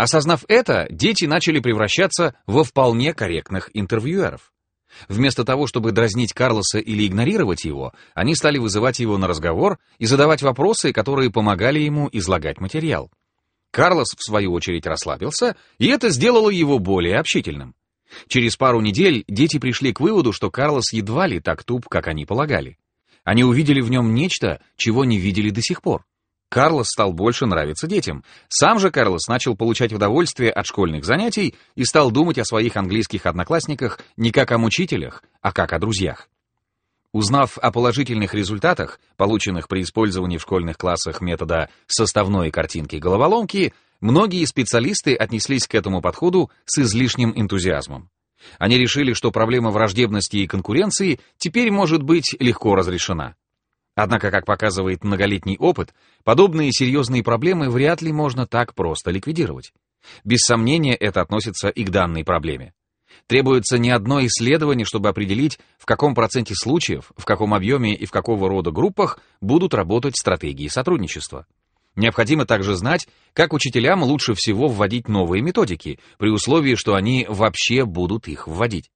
Осознав это, дети начали превращаться во вполне корректных интервьюеров. Вместо того, чтобы дразнить Карлоса или игнорировать его, они стали вызывать его на разговор и задавать вопросы, которые помогали ему излагать материал. Карлос, в свою очередь, расслабился, и это сделало его более общительным. Через пару недель дети пришли к выводу, что Карлос едва ли так туп, как они полагали. Они увидели в нем нечто, чего не видели до сих пор. Карлос стал больше нравиться детям. Сам же Карлос начал получать удовольствие от школьных занятий и стал думать о своих английских одноклассниках не как о мучителях, а как о друзьях. Узнав о положительных результатах, полученных при использовании в школьных классах метода составной картинки головоломки, многие специалисты отнеслись к этому подходу с излишним энтузиазмом. Они решили, что проблема враждебности и конкуренции теперь может быть легко разрешена. Однако, как показывает многолетний опыт, подобные серьезные проблемы вряд ли можно так просто ликвидировать. Без сомнения, это относится и к данной проблеме. Требуется не одно исследование, чтобы определить, в каком проценте случаев, в каком объеме и в какого рода группах будут работать стратегии сотрудничества. Необходимо также знать, как учителям лучше всего вводить новые методики, при условии, что они вообще будут их вводить.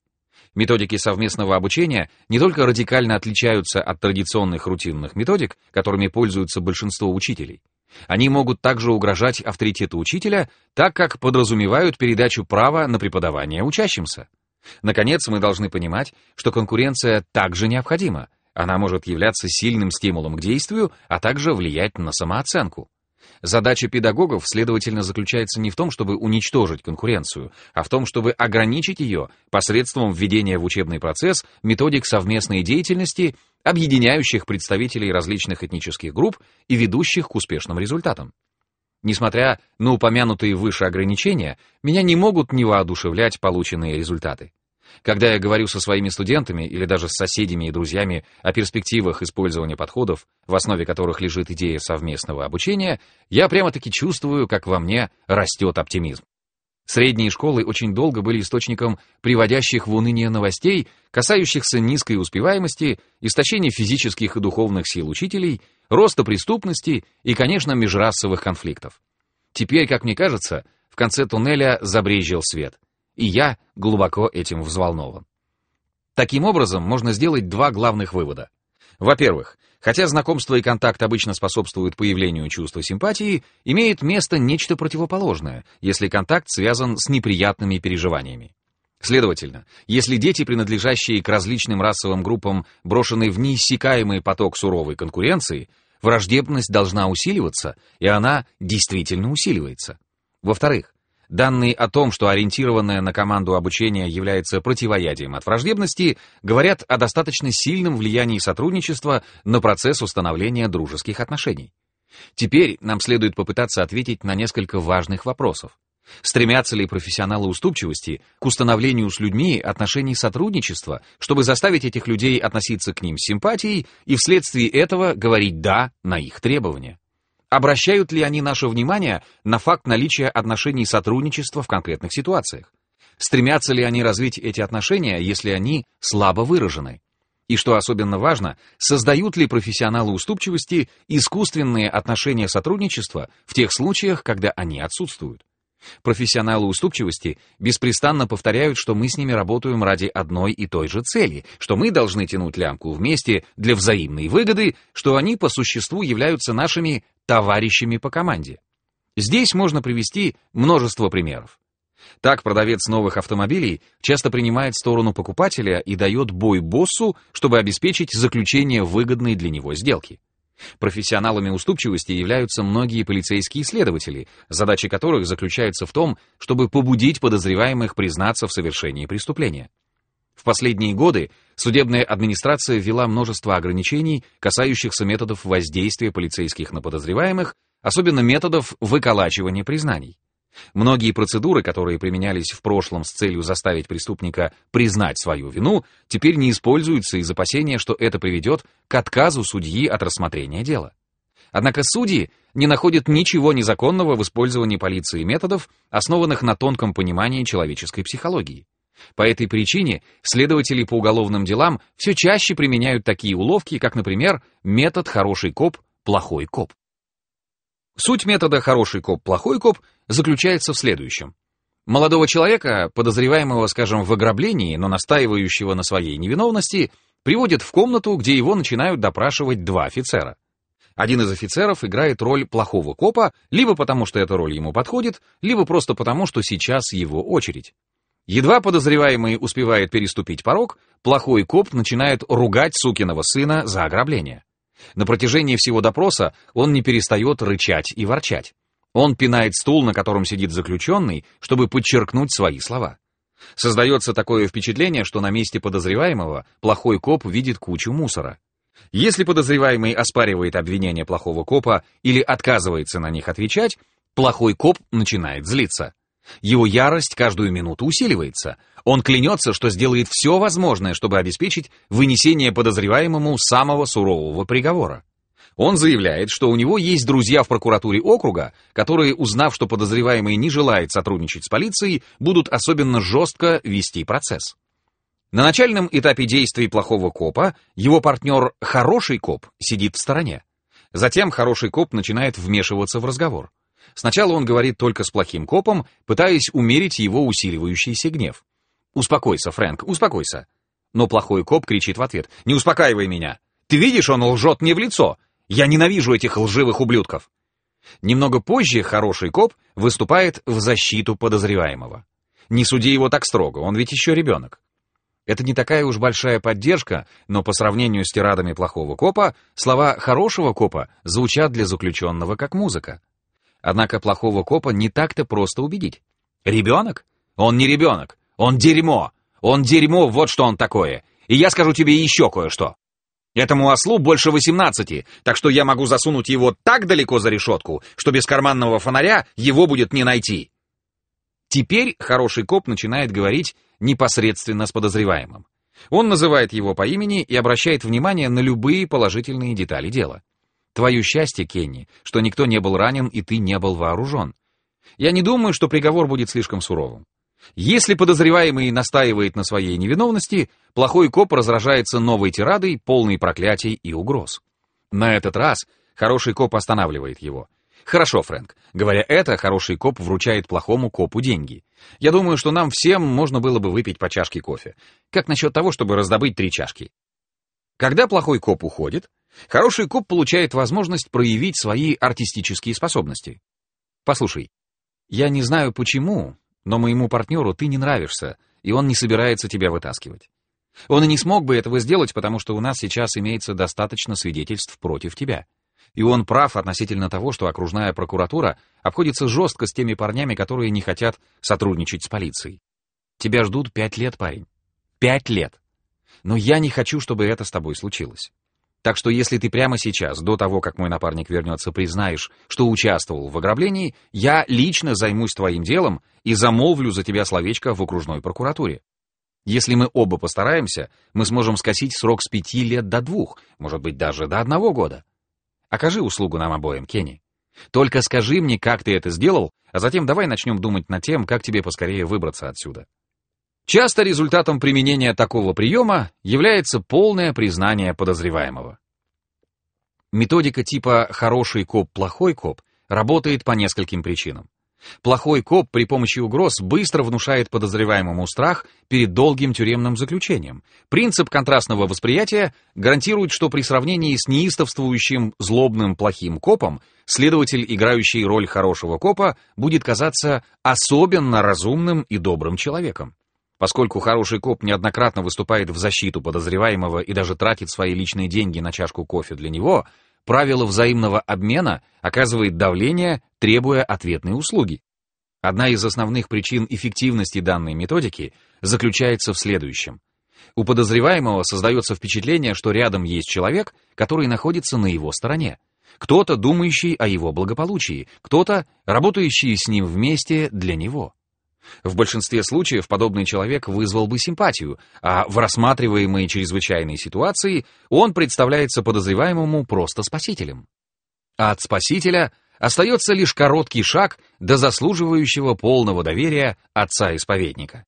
Методики совместного обучения не только радикально отличаются от традиционных рутинных методик, которыми пользуются большинство учителей. Они могут также угрожать авторитету учителя, так как подразумевают передачу права на преподавание учащимся. Наконец, мы должны понимать, что конкуренция также необходима. Она может являться сильным стимулом к действию, а также влиять на самооценку. Задача педагогов, следовательно, заключается не в том, чтобы уничтожить конкуренцию, а в том, чтобы ограничить ее посредством введения в учебный процесс методик совместной деятельности, объединяющих представителей различных этнических групп и ведущих к успешным результатам. Несмотря на упомянутые выше ограничения, меня не могут не воодушевлять полученные результаты. Когда я говорю со своими студентами или даже с соседями и друзьями о перспективах использования подходов, в основе которых лежит идея совместного обучения, я прямо-таки чувствую, как во мне растет оптимизм. Средние школы очень долго были источником приводящих в уныние новостей, касающихся низкой успеваемости, истощения физических и духовных сил учителей, роста преступности и, конечно, межрасовых конфликтов. Теперь, как мне кажется, в конце туннеля забрезжил свет и я глубоко этим взволнован. Таким образом, можно сделать два главных вывода. Во-первых, хотя знакомство и контакт обычно способствуют появлению чувства симпатии, имеет место нечто противоположное, если контакт связан с неприятными переживаниями. Следовательно, если дети, принадлежащие к различным расовым группам, брошены в неиссякаемый поток суровой конкуренции, враждебность должна усиливаться, и она действительно усиливается. Во-вторых, Данные о том, что ориентированное на команду обучение является противоядием от враждебности, говорят о достаточно сильном влиянии сотрудничества на процесс установления дружеских отношений. Теперь нам следует попытаться ответить на несколько важных вопросов. Стремятся ли профессионалы уступчивости к установлению с людьми отношений сотрудничества, чтобы заставить этих людей относиться к ним с симпатией и вследствие этого говорить «да» на их требования? Обращают ли они наше внимание на факт наличия отношений сотрудничества в конкретных ситуациях? Стремятся ли они развить эти отношения, если они слабо выражены? И что особенно важно, создают ли профессионалы уступчивости искусственные отношения сотрудничества в тех случаях, когда они отсутствуют? Профессионалы уступчивости беспрестанно повторяют, что мы с ними работаем ради одной и той же цели, что мы должны тянуть лямку вместе для взаимной выгоды, что они по существу являются нашими товарищами по команде. Здесь можно привести множество примеров. Так продавец новых автомобилей часто принимает сторону покупателя и дает бой боссу, чтобы обеспечить заключение выгодной для него сделки. Профессионалами уступчивости являются многие полицейские следователи, задача которых заключается в том, чтобы побудить подозреваемых признаться в совершении преступления. В последние годы судебная администрация ввела множество ограничений, касающихся методов воздействия полицейских на подозреваемых, особенно методов выколачивания признаний. Многие процедуры, которые применялись в прошлом с целью заставить преступника признать свою вину, теперь не используются из опасения, что это приведет к отказу судьи от рассмотрения дела. Однако судьи не находят ничего незаконного в использовании полиции методов, основанных на тонком понимании человеческой психологии. По этой причине следователи по уголовным делам все чаще применяют такие уловки, как, например, метод «хороший коп, плохой коп». Суть метода «хороший коп, плохой коп» заключается в следующем. Молодого человека, подозреваемого, скажем, в ограблении, но настаивающего на своей невиновности, приводят в комнату, где его начинают допрашивать два офицера. Один из офицеров играет роль плохого копа, либо потому, что эта роль ему подходит, либо просто потому, что сейчас его очередь. Едва подозреваемый успевает переступить порог, плохой коп начинает ругать сукиного сына за ограбление. На протяжении всего допроса он не перестает рычать и ворчать. Он пинает стул, на котором сидит заключенный, чтобы подчеркнуть свои слова. Создается такое впечатление, что на месте подозреваемого плохой коп видит кучу мусора. Если подозреваемый оспаривает обвинения плохого копа или отказывается на них отвечать, плохой коп начинает злиться. Его ярость каждую минуту усиливается. Он клянется, что сделает все возможное, чтобы обеспечить вынесение подозреваемому самого сурового приговора. Он заявляет, что у него есть друзья в прокуратуре округа, которые, узнав, что подозреваемый не желает сотрудничать с полицией, будут особенно жестко вести процесс. На начальном этапе действий плохого копа его партнер «хороший коп» сидит в стороне. Затем хороший коп начинает вмешиваться в разговор. Сначала он говорит только с плохим копом, пытаясь умерить его усиливающийся гнев. «Успокойся, Фрэнк, успокойся». Но плохой коп кричит в ответ. «Не успокаивай меня! Ты видишь, он лжет мне в лицо! Я ненавижу этих лживых ублюдков!» Немного позже хороший коп выступает в защиту подозреваемого. Не суди его так строго, он ведь еще ребенок. Это не такая уж большая поддержка, но по сравнению с тирадами плохого копа, слова хорошего копа звучат для заключенного как музыка. Однако плохого копа не так-то просто убедить. Ребенок? Он не ребенок. Он дерьмо. Он дерьмо, вот что он такое. И я скажу тебе еще кое-что. Этому ослу больше 18, так что я могу засунуть его так далеко за решетку, что без карманного фонаря его будет не найти. Теперь хороший коп начинает говорить непосредственно с подозреваемым. Он называет его по имени и обращает внимание на любые положительные детали дела. Твое счастье, Кенни, что никто не был ранен и ты не был вооружен. Я не думаю, что приговор будет слишком суровым. Если подозреваемый настаивает на своей невиновности, плохой коп разражается новой тирадой, полной проклятий и угроз. На этот раз хороший коп останавливает его. Хорошо, Фрэнк. Говоря это, хороший коп вручает плохому копу деньги. Я думаю, что нам всем можно было бы выпить по чашке кофе. Как насчет того, чтобы раздобыть три чашки? Когда плохой коп уходит, Хороший коп получает возможность проявить свои артистические способности. Послушай, я не знаю почему, но моему партнеру ты не нравишься, и он не собирается тебя вытаскивать. Он и не смог бы этого сделать, потому что у нас сейчас имеется достаточно свидетельств против тебя. И он прав относительно того, что окружная прокуратура обходится жестко с теми парнями, которые не хотят сотрудничать с полицией. Тебя ждут пять лет, парень. Пять лет. Но я не хочу, чтобы это с тобой случилось. Так что если ты прямо сейчас, до того, как мой напарник вернется, признаешь, что участвовал в ограблении, я лично займусь твоим делом и замолвлю за тебя словечко в окружной прокуратуре. Если мы оба постараемся, мы сможем скосить срок с пяти лет до двух, может быть, даже до одного года. Окажи услугу нам обоим, Кенни. Только скажи мне, как ты это сделал, а затем давай начнем думать над тем, как тебе поскорее выбраться отсюда. Часто результатом применения такого приема является полное признание подозреваемого. Методика типа «хороший коп, плохой коп» работает по нескольким причинам. Плохой коп при помощи угроз быстро внушает подозреваемому страх перед долгим тюремным заключением. Принцип контрастного восприятия гарантирует, что при сравнении с неистовствующим злобным плохим копом следователь, играющий роль хорошего копа, будет казаться особенно разумным и добрым человеком. Поскольку хороший коп неоднократно выступает в защиту подозреваемого и даже тратит свои личные деньги на чашку кофе для него, правило взаимного обмена оказывает давление, требуя ответной услуги. Одна из основных причин эффективности данной методики заключается в следующем. У подозреваемого создается впечатление, что рядом есть человек, который находится на его стороне. Кто-то, думающий о его благополучии, кто-то, работающий с ним вместе для него. В большинстве случаев подобный человек вызвал бы симпатию, а в рассматриваемой чрезвычайной ситуации он представляется подозреваемому просто спасителем. А от спасителя остается лишь короткий шаг до заслуживающего полного доверия отца-исповедника.